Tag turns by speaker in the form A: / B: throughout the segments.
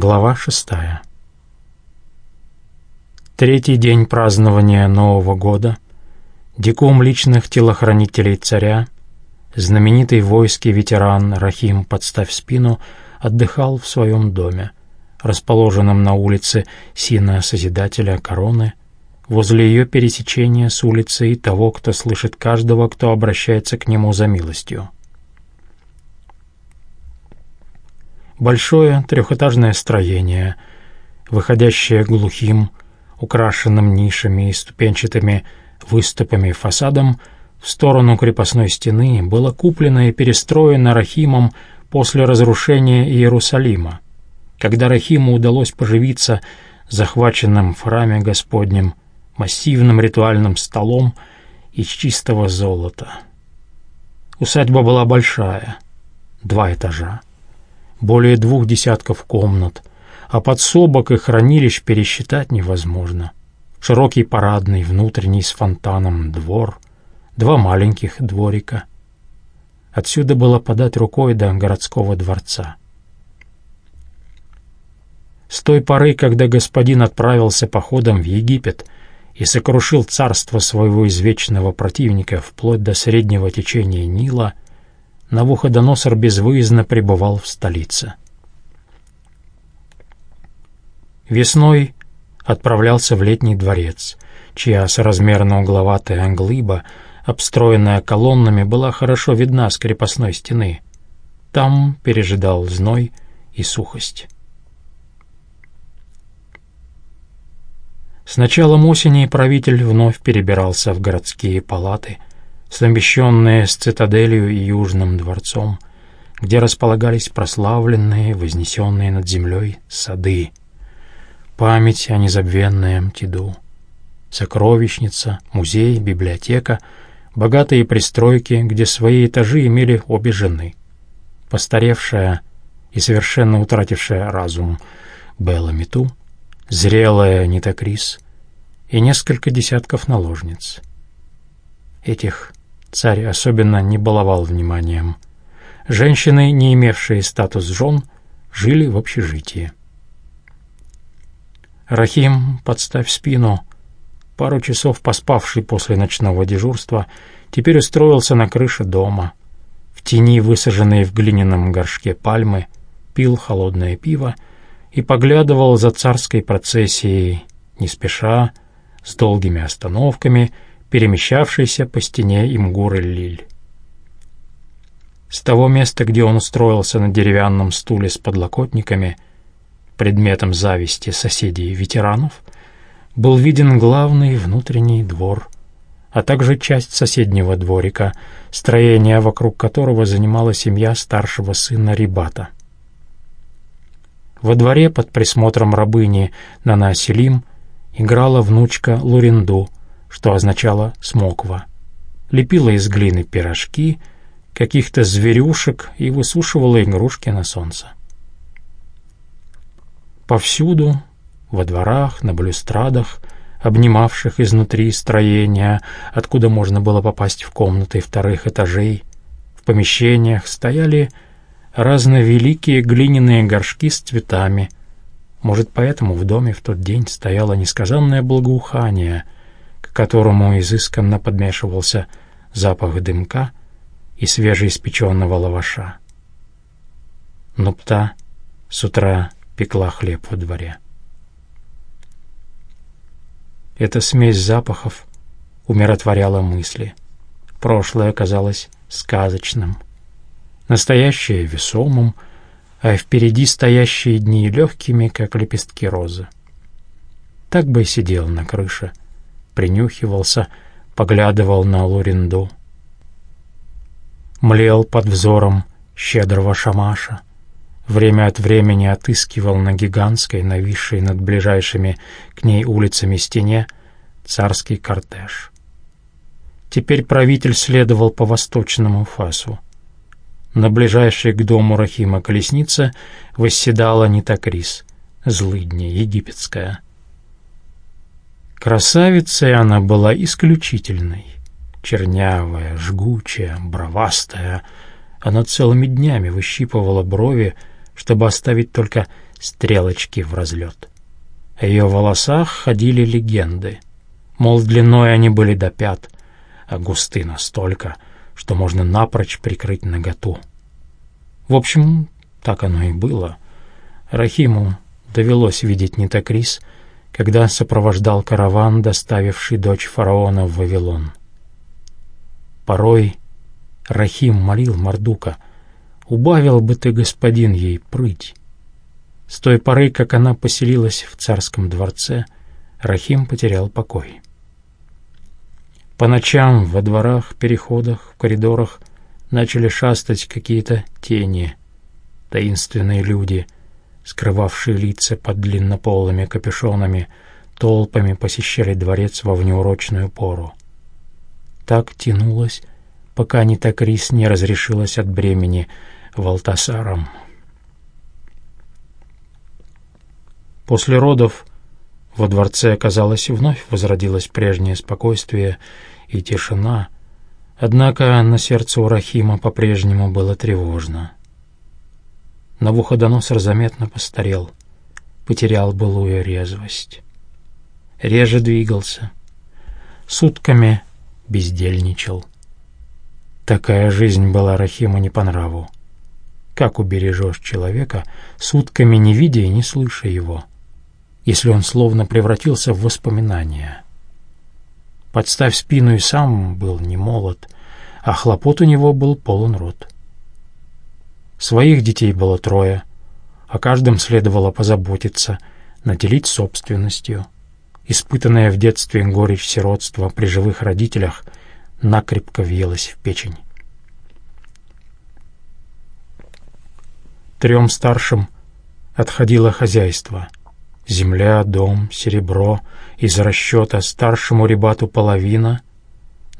A: Глава шестая. Третий день празднования Нового года. Дикум личных телохранителей царя, знаменитый воинский ветеран Рахим «Подставь спину» отдыхал в своем доме, расположенном на улице Сина Созидателя Короны, возле ее пересечения с улицей того, кто слышит каждого, кто обращается к нему за милостью. Большое трехэтажное строение, выходящее глухим, украшенным нишами и ступенчатыми выступами фасадом, в сторону крепостной стены было куплено и перестроено Рахимом после разрушения Иерусалима, когда Рахиму удалось поживиться захваченным в храме Господнем массивным ритуальным столом из чистого золота. Усадьба была большая, два этажа более двух десятков комнат, а подсобок и хранилищ пересчитать невозможно. Широкий парадный, внутренний с фонтаном двор, два маленьких дворика. Отсюда было подать рукой до городского дворца. С той поры, когда господин отправился походом в Египет и сокрушил царство своего извечного противника вплоть до среднего течения Нила — Навуходоносор безвыездно пребывал в столице. Весной отправлялся в летний дворец, чья соразмерно угловатая англыба, обстроенная колоннами, была хорошо видна с крепостной стены. Там пережидал зной и сухость. С началом осени правитель вновь перебирался в городские палаты — совмещенные с цитаделью и Южным дворцом, где располагались прославленные, вознесенные над землей сады. Память о незабвенном Тиду. Сокровищница, музей, библиотека, богатые пристройки, где свои этажи имели обе жены. Постаревшая и совершенно утратившая разум Белла Миту, зрелая Нита Крис и несколько десятков наложниц. Этих Царь особенно не баловал вниманием. Женщины, не имевшие статус жен, жили в общежитии. Рахим, подставь спину, пару часов поспавший после ночного дежурства, теперь устроился на крыше дома. В тени, высаженной в глиняном горшке пальмы, пил холодное пиво и поглядывал за царской процессией, не спеша, с долгими остановками — перемещавшийся по стене Имгур-Лиль. С того места, где он устроился на деревянном стуле с подлокотниками, предметом зависти соседей ветеранов, был виден главный внутренний двор, а также часть соседнего дворика, строение вокруг которого занимала семья старшего сына Рибата. Во дворе под присмотром рабыни Нана Селим играла внучка Луринду, что означало «смоква». Лепила из глины пирожки, каких-то зверюшек и высушивала игрушки на солнце. Повсюду, во дворах, на балюстрадах, обнимавших изнутри строения, откуда можно было попасть в комнаты вторых этажей, в помещениях стояли разновеликие глиняные горшки с цветами. Может, поэтому в доме в тот день стояло несказанное благоухание — которому изысканно подмешивался запах дымка и свежеиспеченного лаваша. Нупта с утра пекла хлеб во дворе. Эта смесь запахов умиротворяла мысли. Прошлое казалось сказочным, настоящее — весомым, а впереди стоящие дни легкими, как лепестки розы. Так бы и сидел на крыше — принюхивался, поглядывал на Луринду. Млел под взором щедрого шамаша. Время от времени отыскивал на гигантской, нависшей над ближайшими к ней улицами стене, царский кортеж. Теперь правитель следовал по восточному фасу. На ближайшей к дому Рахима колеснице восседала Нитакрис, злыдня египетская — Красавицей она была исключительной. Чернявая, жгучая, бровастая. Она целыми днями выщипывала брови, чтобы оставить только стрелочки в разлет. О ее волосах ходили легенды. Мол, длиной они были до пят, а густы настолько, что можно напрочь прикрыть наготу. В общем, так оно и было. Рахиму довелось видеть Нитокрис, когда сопровождал караван, доставивший дочь фараона в Вавилон. Порой Рахим молил Мардука, «Убавил бы ты, господин, ей прыть». С той поры, как она поселилась в царском дворце, Рахим потерял покой. По ночам во дворах, переходах, в коридорах начали шастать какие-то тени, таинственные люди, скрывавшие лица под длиннополыми капюшонами, толпами посещали дворец во внеурочную пору. Так тянулось, пока Нитокрис не разрешилась от бремени Валтасаром. После родов во дворце, казалось, вновь возродилось прежнее спокойствие и тишина, однако на сердце у Рахима по-прежнему было тревожно. Навуходоносор заметно постарел, потерял былую резвость. Реже двигался, сутками бездельничал. Такая жизнь была Рахиму не по нраву. Как убережешь человека, сутками не видя и не слыша его, если он словно превратился в воспоминания? Подставь спину и сам был не молод, а хлопот у него был полон рот. Своих детей было трое, о каждом следовало позаботиться, наделить собственностью — Испытанная в детстве горечь сиротства при живых родителях накрепко въелась в печень. Трем старшим отходило хозяйство. Земля, дом, серебро, из расчета старшему ребату половина,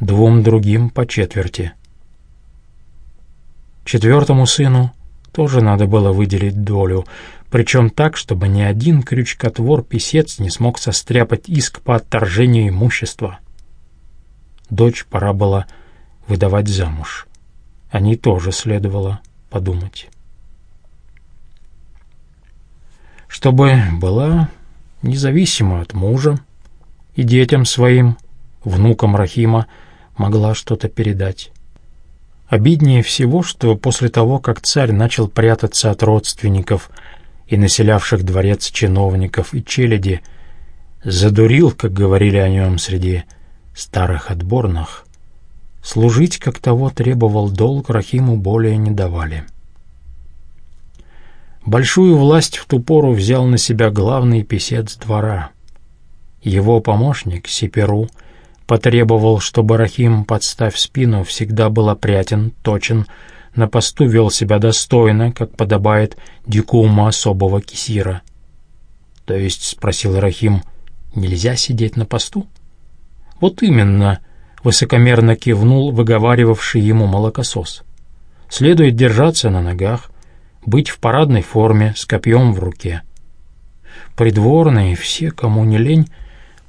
A: двум другим по четверти. Четвертому сыну тоже надо было выделить долю, причем так, чтобы ни один крючкотвор-писец не смог состряпать иск по отторжению имущества. Дочь пора было выдавать замуж. О ней тоже следовало подумать. Чтобы была независима от мужа и детям своим, внукам Рахима, могла что-то передать. Обиднее всего, что после того, как царь начал прятаться от родственников и населявших дворец чиновников и челяди, задурил, как говорили о нем среди старых отборных, служить, как того требовал долг, Рахиму более не давали. Большую власть в ту пору взял на себя главный писец двора. Его помощник, Сиперу, потребовал, чтобы Рахим, подставь спину, всегда был опрятен, точен, на посту вел себя достойно, как подобает дикума особого кисира. «То есть, — спросил Рахим, — нельзя сидеть на посту?» «Вот именно», — высокомерно кивнул выговаривавший ему молокосос. «Следует держаться на ногах, быть в парадной форме, с копьем в руке». Придворные, все, кому не лень,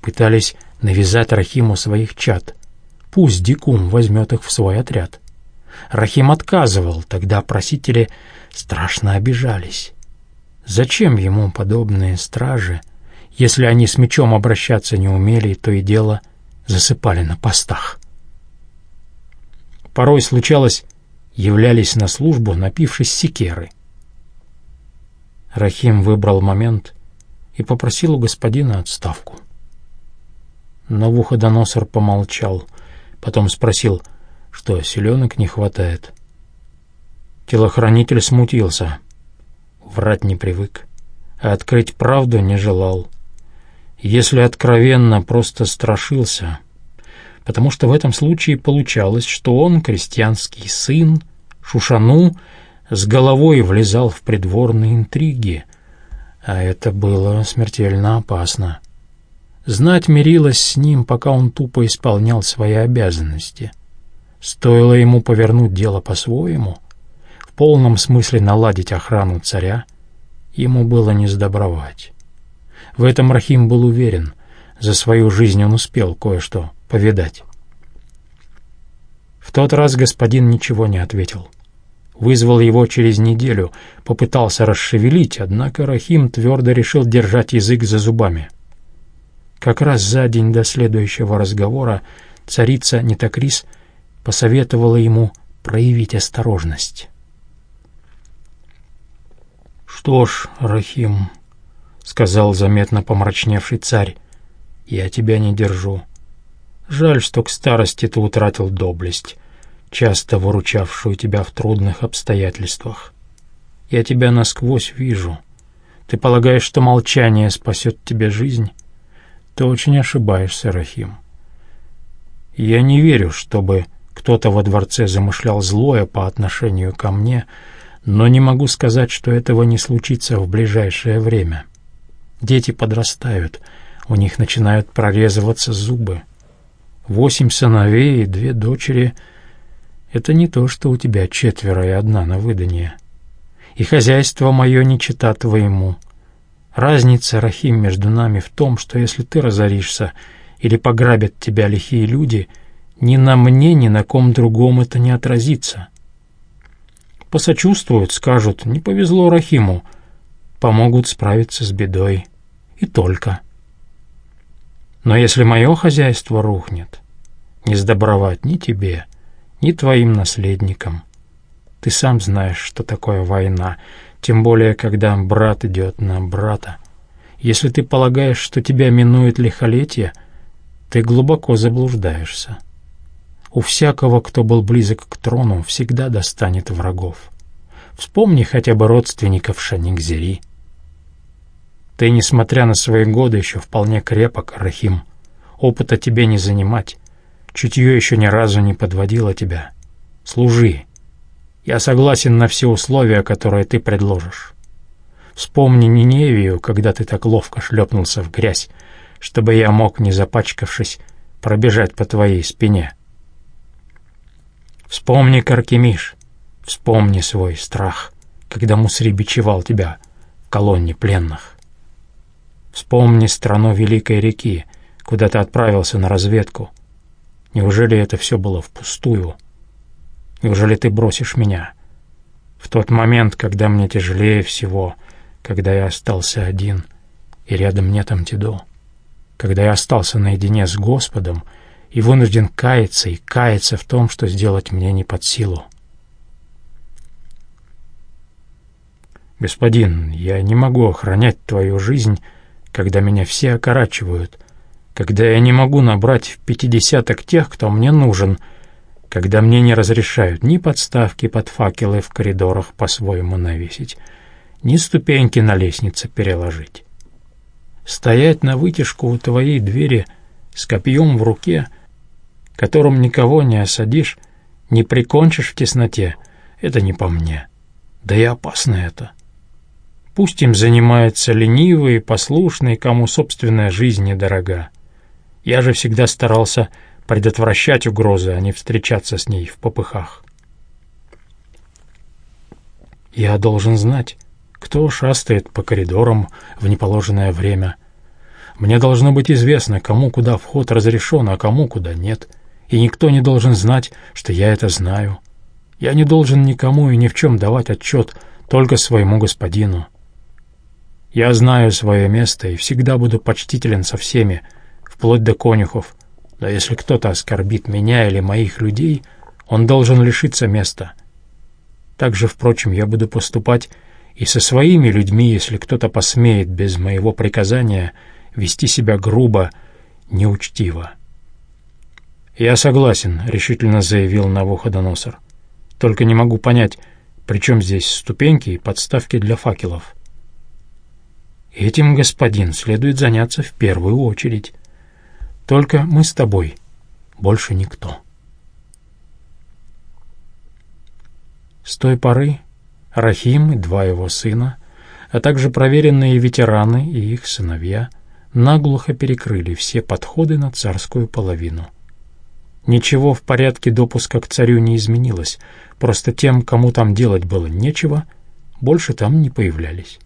A: пытались навязать Рахиму своих чад. Пусть Дикум возьмет их в свой отряд. Рахим отказывал, тогда просители страшно обижались. Зачем ему подобные стражи, если они с мечом обращаться не умели, то и дело засыпали на постах? Порой случалось, являлись на службу, напившись секеры. Рахим выбрал момент и попросил у господина отставку. Навуходоносор помолчал, потом спросил — что селенок не хватает. Телохранитель смутился. Врать не привык, а открыть правду не желал. Если откровенно, просто страшился, потому что в этом случае получалось, что он, крестьянский сын, Шушану, с головой влезал в придворные интриги, а это было смертельно опасно. Знать мирилась с ним, пока он тупо исполнял свои обязанности. Стоило ему повернуть дело по-своему, в полном смысле наладить охрану царя, ему было не сдобровать. В этом Рахим был уверен, за свою жизнь он успел кое-что повидать. В тот раз господин ничего не ответил. Вызвал его через неделю, попытался расшевелить, однако Рахим твердо решил держать язык за зубами. Как раз за день до следующего разговора царица Нетакрис посоветовала ему проявить осторожность. «Что ж, Рахим», — сказал заметно помрачневший царь, — «я тебя не держу. Жаль, что к старости ты утратил доблесть, часто выручавшую тебя в трудных обстоятельствах. Я тебя насквозь вижу. Ты полагаешь, что молчание спасет тебе жизнь? Ты очень ошибаешься, Рахим. Я не верю, чтобы кто-то во дворце замышлял злое по отношению ко мне, но не могу сказать, что этого не случится в ближайшее время. Дети подрастают, у них начинают прорезываться зубы. Восемь сыновей и две дочери — это не то, что у тебя четверо и одна на выданье. И хозяйство мое не чита твоему. Разница, Рахим, между нами в том, что если ты разоришься или пограбят тебя лихие люди, ни на мне, ни на ком другом это не отразится. Посочувствуют, скажут, не повезло Рахиму, помогут справиться с бедой. И только. Но если мое хозяйство рухнет, не сдобровать ни тебе, ни твоим наследникам. Ты сам знаешь, что такое война, тем более, когда брат идет на брата. Если ты полагаешь, что тебя минует лихолетие, ты глубоко заблуждаешься. У всякого, кто был близок к трону, всегда достанет врагов. Вспомни хотя бы родственников Шаникзери. Ты, несмотря на свои годы, еще вполне крепок, Рахим. Опыта тебе не занимать. Чутье еще ни разу не подводило тебя. Служи. Я согласен на все условия, которые ты предложишь. Вспомни Ниневию, когда ты так ловко шлепнулся в грязь, чтобы я мог, не запачкавшись, пробежать по твоей спине. Вспомни, Каркемиш, вспомни свой страх, когда Мусри бичевал тебя в колонне пленных. Вспомни страну Великой реки, куда ты отправился на разведку. Неужели это все было впустую? Неужели ты бросишь меня? В тот момент, когда мне тяжелее всего, когда я остался один, и рядом нет Амтидо, когда я остался наедине с Господом и вынужден каяться и каяться в том, что сделать мне не под силу. «Господин, я не могу охранять твою жизнь, когда меня все окорачивают, когда я не могу набрать в пятидесяток тех, кто мне нужен, когда мне не разрешают ни подставки под факелы в коридорах по-своему навесить, ни ступеньки на лестнице переложить. Стоять на вытяжку у твоей двери с копьем в руке, которым никого не осадишь, не прикончишь в тесноте, это не по мне. Да и опасно это. Пусть им занимаются ленивые, послушные, кому собственная жизнь недорога. Я же всегда старался предотвращать угрозы, а не встречаться с ней в попыхах. Я должен знать, кто шастает по коридорам в неположенное время. Мне должно быть известно, кому куда вход разрешен, а кому куда нет. И никто не должен знать, что я это знаю. Я не должен никому и ни в чем давать отчет, только своему господину. Я знаю свое место и всегда буду почтителен со всеми, вплоть до конюхов. Но если кто-то оскорбит меня или моих людей, он должен лишиться места. Так же, впрочем, я буду поступать и со своими людьми, если кто-то посмеет без моего приказания вести себя грубо, неучтиво. «Я согласен», — решительно заявил Навуходоносор. «Только не могу понять, при чем здесь ступеньки и подставки для факелов?» Этим, господин, следует заняться в первую очередь. Только мы с тобой, больше никто. С той поры Рахим и два его сына, а также проверенные ветераны и их сыновья, наглухо перекрыли все подходы на царскую половину. Ничего в порядке допуска к царю не изменилось, просто тем, кому там делать было нечего, больше там не появлялись.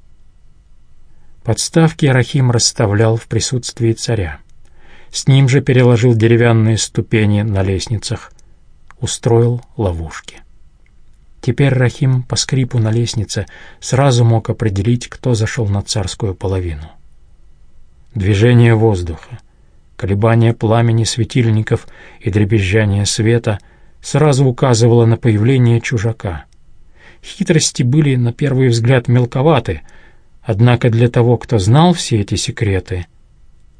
A: Подставки Рахим расставлял в присутствии царя. С ним же переложил деревянные ступени на лестницах, устроил ловушки. Теперь Рахим по скрипу на лестнице сразу мог определить, кто зашел на царскую половину. Движение воздуха, колебание пламени светильников и дребезжание света сразу указывало на появление чужака. Хитрости были, на первый взгляд, мелковаты, однако для того, кто знал все эти секреты,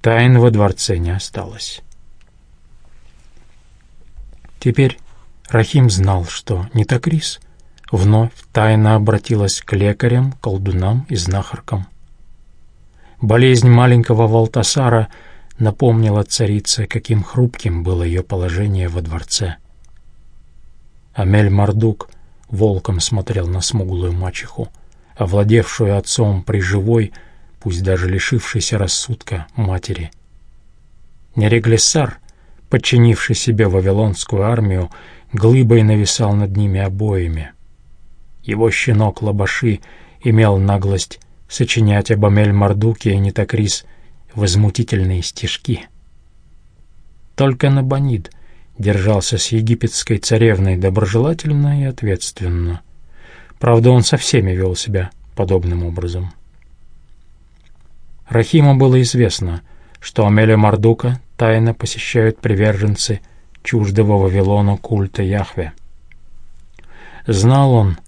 A: тайн во дворце не осталось. Теперь Рахим знал, что Нитокрис — вновь тайно обратилась к лекарям, колдунам и знахаркам. Болезнь маленького Валтасара напомнила царице, каким хрупким было ее положение во дворце. Амель Мардук волком смотрел на смуглую мачеху, овладевшую отцом при живой, пусть даже лишившейся рассудка, матери. Нереглессар, подчинивший себе вавилонскую армию, глыбой нависал над ними обоими — его щенок Лабаши имел наглость сочинять об Амель-Мардуке и Нитокрис возмутительные стишки. Только Набонид держался с египетской царевной доброжелательно и ответственно. Правда, он со всеми вел себя подобным образом. Рахиму было известно, что Амеля Мардука тайно посещают приверженцы чуждого Вавилону культа Яхве. Знал он,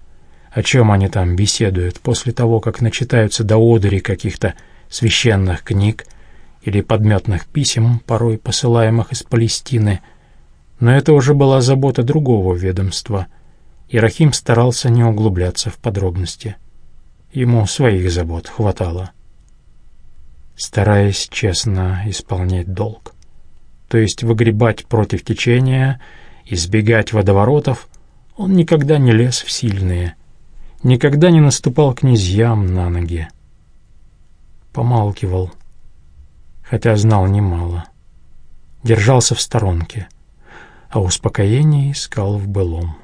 A: о чем они там беседуют после того, как начитаются до одури каких-то священных книг или подметных писем, порой посылаемых из Палестины. Но это уже была забота другого ведомства, и Рахим старался не углубляться в подробности. Ему своих забот хватало. Стараясь честно исполнять долг, то есть выгребать против течения, избегать водоворотов, он никогда не лез в сильные – никогда не наступал князьям на ноги. Помалкивал, хотя знал немало. Держался в сторонке, а успокоение искал в былом.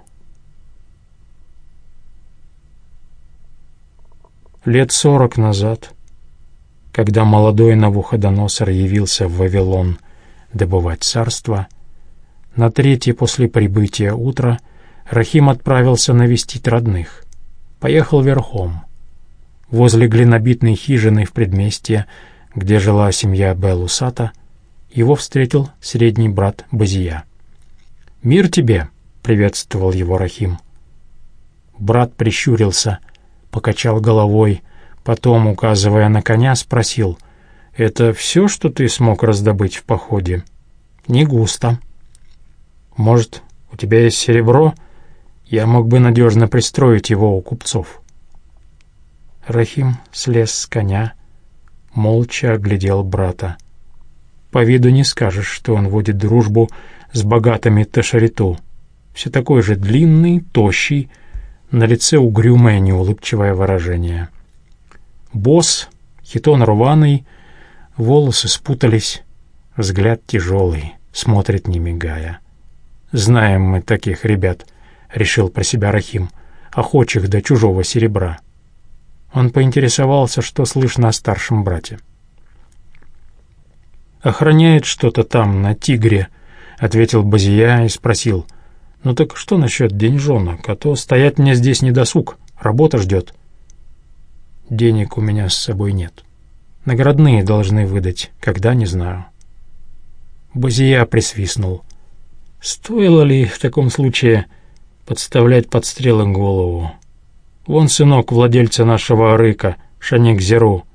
A: Лет сорок назад, когда молодой Навуходоносор явился в Вавилон добывать царство, на третье после прибытия утра Рахим отправился навестить родных — поехал верхом. Возле глинобитной хижины в предместье, где жила семья Белусата, его встретил средний брат Базия. «Мир тебе!» — приветствовал его Рахим. Брат прищурился, покачал головой, потом, указывая на коня, спросил, «Это все, что ты смог раздобыть в походе?» «Не густо». «Может, у тебя есть серебро?» Я мог бы надежно пристроить его у купцов. Рахим слез с коня, молча оглядел брата. По виду не скажешь, что он водит дружбу с богатыми Ташариту. Все такой же длинный, тощий, на лице угрюмое неулыбчивое выражение. Босс, хитон рваный, волосы спутались, взгляд тяжелый, смотрит не мигая. Знаем мы таких ребят —— решил про себя Рахим, — охочих до чужого серебра. Он поинтересовался, что слышно о старшем брате. «Охраняет что-то там, на тигре», — ответил Базия и спросил. «Ну так что насчет деньжонок, а то стоять мне здесь не досуг, работа ждет». «Денег у меня с собой нет. Наградные должны выдать, когда, не знаю». Базия присвистнул. «Стоило ли в таком случае...» подставлять под стрелы голову. Вон сынок владельца нашего рыка, Шаник Зеру,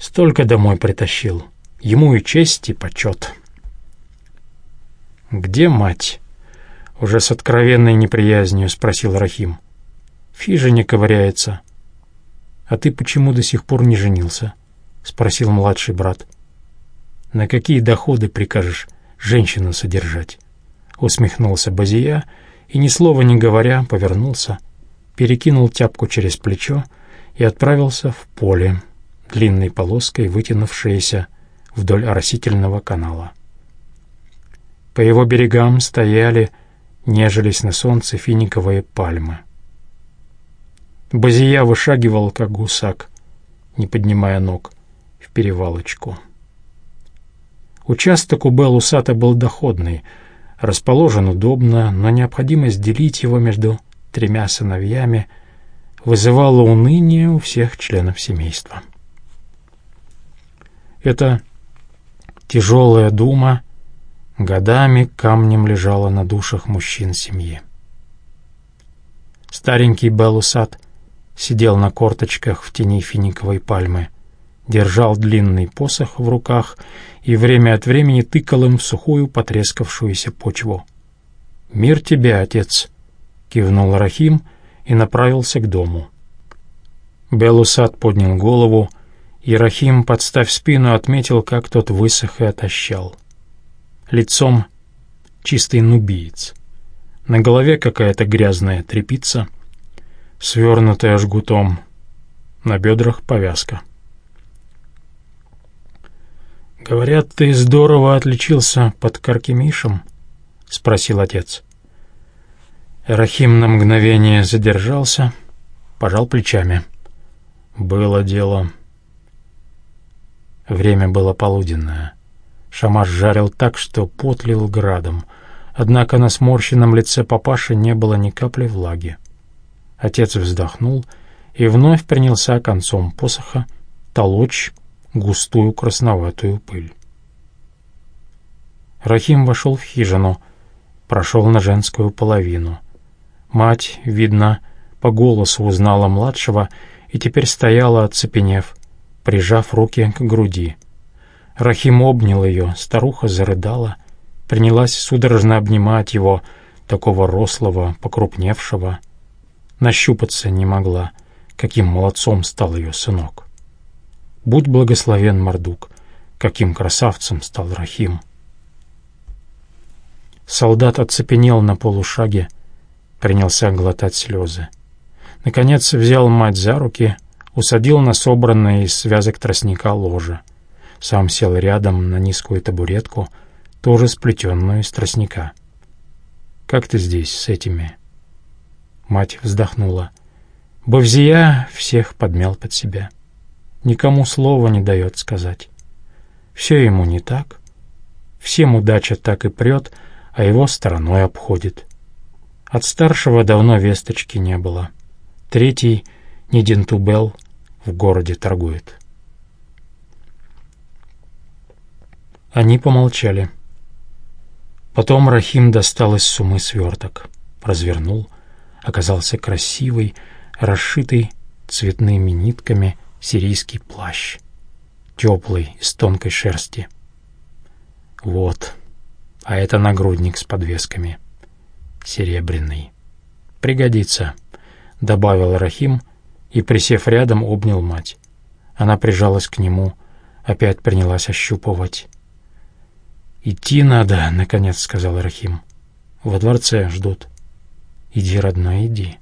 A: столько домой притащил. Ему и честь, и почет. «Где мать?» — уже с откровенной неприязнью спросил Рахим. «В хижине ковыряется». «А ты почему до сих пор не женился?» — спросил младший брат. «На какие доходы прикажешь женщину содержать?» — усмехнулся Базия — и, ни слова не говоря, повернулся, перекинул тяпку через плечо и отправился в поле, длинной полоской вытянувшееся вдоль оросительного канала. По его берегам стояли, нежились на солнце финиковые пальмы. Базия вышагивал, как гусак, не поднимая ног, в перевалочку. Участок у Белусата был доходный — расположен удобно, но необходимость делить его между тремя сыновьями вызывало уныние у всех членов семейства. Эта тяжелая дума годами камнем лежала на душах мужчин семьи. Старенький Белусат сидел на корточках в тени финиковой пальмы, держал длинный посох в руках и время от времени тыкал им в сухую потрескавшуюся почву. «Мир тебе, отец!» — кивнул Рахим и направился к дому. Белусат поднял голову, и Рахим, подставь спину, отметил, как тот высох и отощал. Лицом чистый нубиец. На голове какая-то грязная тряпица, свернутая жгутом, на бедрах повязка. «Говорят, ты здорово отличился под Каркемишем?» — спросил отец. Рахим на мгновение задержался, пожал плечами. «Было дело...» Время было полуденное. Шамаш жарил так, что пот лил градом, однако на сморщенном лице папаши не было ни капли влаги. Отец вздохнул и вновь принялся концом посоха толочь густую красноватую пыль. Рахим вошел в хижину, прошел на женскую половину. Мать, видно, по голосу узнала младшего и теперь стояла, оцепенев, прижав руки к груди. Рахим обнял ее, старуха зарыдала, принялась судорожно обнимать его, такого рослого, покрупневшего. Нащупаться не могла, каким молодцом стал ее сынок. Будь благословен, Мардук, каким красавцем стал Рахим. Солдат оцепенел на полушаге, принялся глотать слезы. Наконец взял мать за руки, усадил на собранное из связок тростника ложе. Сам сел рядом на низкую табуретку, тоже сплетенную из тростника. «Как ты здесь с этими?» Мать вздохнула. Бавзия всех подмял под себя никому слова не дает сказать. Все ему не так. Всем удача так и прет, а его стороной обходит. От старшего давно весточки не было. Третий, Нидентубел, в городе торгует. Они помолчали. Потом Рахим достал из сумы сверток, развернул, оказался красивый, расшитый цветными нитками сирийский плащ, теплый, из тонкой шерсти. Вот, а это нагрудник с подвесками, серебряный. Пригодится, — добавил Рахим и, присев рядом, обнял мать. Она прижалась к нему, опять принялась ощупывать. «Идти надо», — наконец сказал Рахим. «Во дворце ждут». «Иди, родной, иди».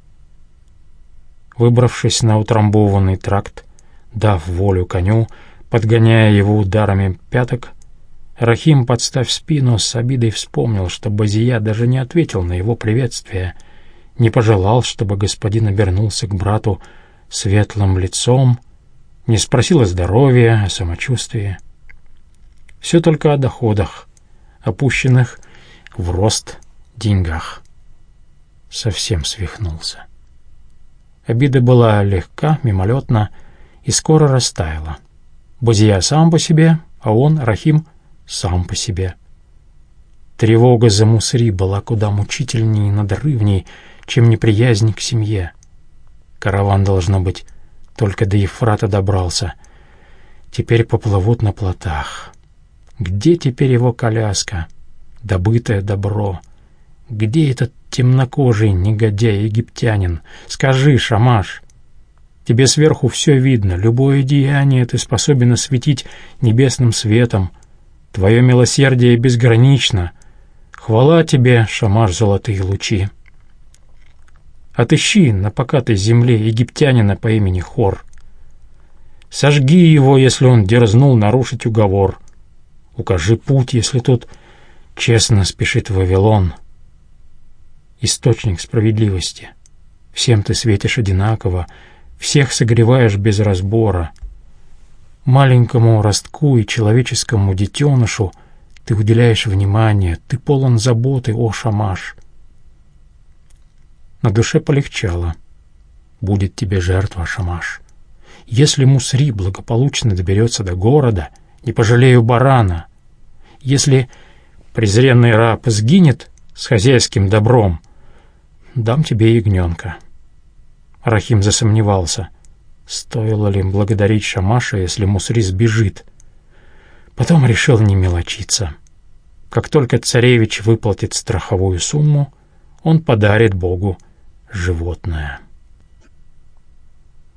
A: Выбравшись на утрамбованный тракт, Дав волю коню, подгоняя его ударами пяток, Рахим, подставь спину, с обидой вспомнил, что Базия даже не ответил на его приветствие, не пожелал, чтобы господин обернулся к брату светлым лицом, не спросил о здоровье, о самочувствии. Все только о доходах, опущенных в рост деньгах. Совсем свихнулся. Обида была легка, мимолетна, и скоро растаяла. Бузия сам по себе, а он, Рахим, сам по себе. Тревога за Мусри была куда мучительнее и надрывней, чем неприязнь к семье. Караван, должно быть, только до Ефрата добрался. Теперь поплывут на плотах. Где теперь его коляска? Добытое добро. Где этот темнокожий негодяй-египтянин? Скажи, Шамаш, Тебе сверху все видно, любое деяние ты способен осветить небесным светом. Твое милосердие безгранично. Хвала тебе, шамаш золотые лучи. Отыщи на покатой земле египтянина по имени Хор. Сожги его, если он дерзнул нарушить уговор. Укажи путь, если тут честно спешит Вавилон. Источник справедливости. Всем ты светишь одинаково, всех согреваешь без разбора. Маленькому ростку и человеческому детенышу ты уделяешь внимание, ты полон заботы, о Шамаш. На душе полегчало. Будет тебе жертва, Шамаш. Если Мусри благополучно доберется до города, не пожалею барана. Если презренный раб сгинет с хозяйским добром, дам тебе ягненка. Рахим засомневался, стоило ли им благодарить Шамаша, если Мусри сбежит. Потом решил не мелочиться. Как только царевич выплатит страховую сумму, он подарит Богу животное.